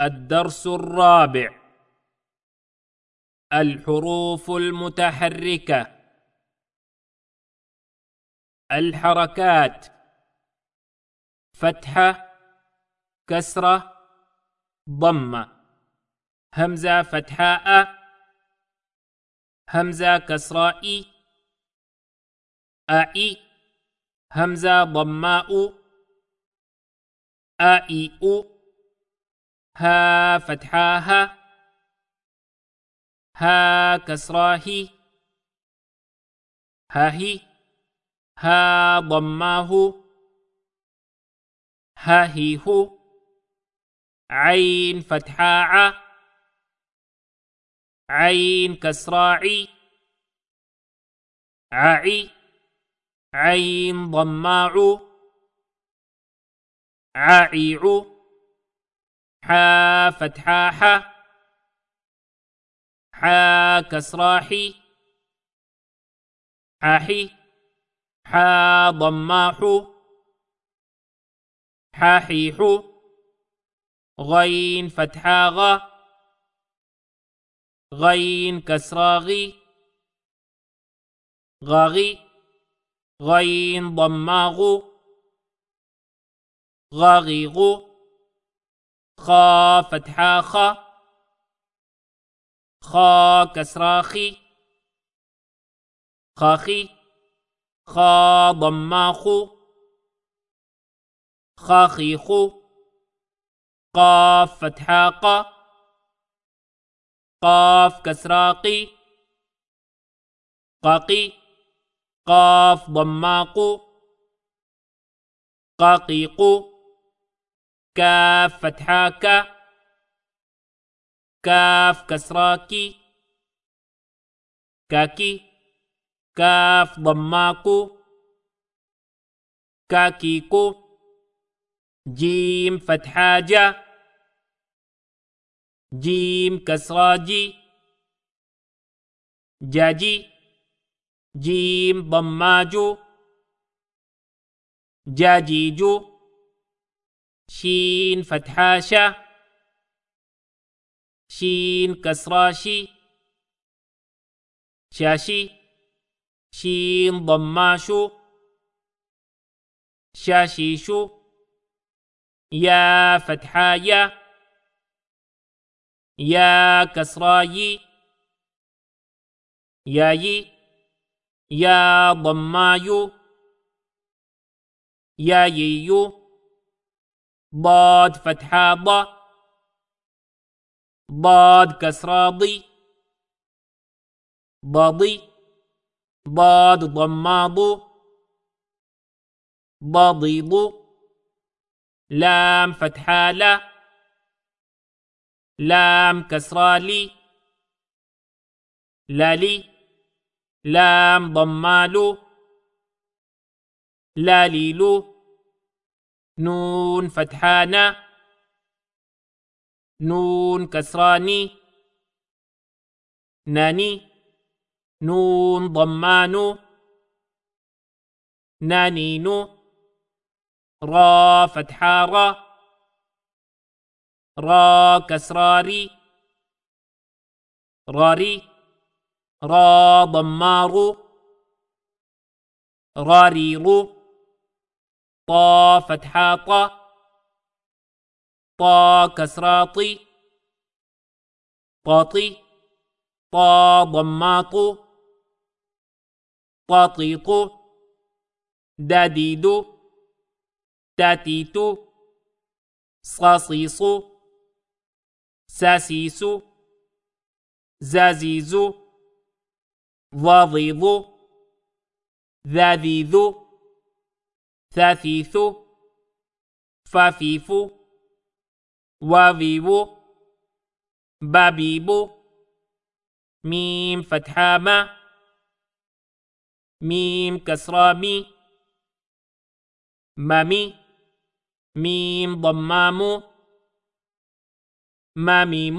الدرس الرابع. الحروف المتحركة. الحركات. فتحة كسرة ضمة. همزة فتحاء. همزة كسراء أي همزة ضماء. أي أو. ها فتحاها. ها كسراه هاهي ها ضماه. هاهيه عين فتحاء عين كسراعي. ععي عين ضماع عائع حا. فتحاحة حا كسراحي حاحي حا ضماح حاحيح غين فتحاغ غين كسراغي غاغي غين ضماغ غاغيغ خا فتحا خا خا كسراخي خاخي خا ضماخو خاخيخو قاف فتحا قا قاف كسراقي قاقي قاف ضماقو قاقيقو كاف فتحاك كاف كسراكي كاكي كاف ضماكو كاكيكو جيم فتحاجة جيم كسراجي جاجي جيم ضماجو جاجيجو شين فتحاشة شين كسراشي شاشي شين ضماشو شاشيشو يا فتحايا يا كسراي ياي يا ضمايو يا ييو ضاد فتحة ض ضاد كسرة ضي ضضي ضاد ضماض ضضيض لام فتحة لا لام كسرة لي لالي لام ضمالو لاليلو نون فتحانا نون كسراني ناني نون ضمانو نانينو را فتحارا را كسراري راري را ضمارو راريرو. طا فتحا طا. طا كسراطي طاطي طا ضماط طاطيط داديد تاتيت صاصيص ساسيس زازيز ضاضيض ذاذيذ ثاثيث فافيف وافيو بابيب ميم فتحامة ميم كسرامي مامي ميم ضمام ماميم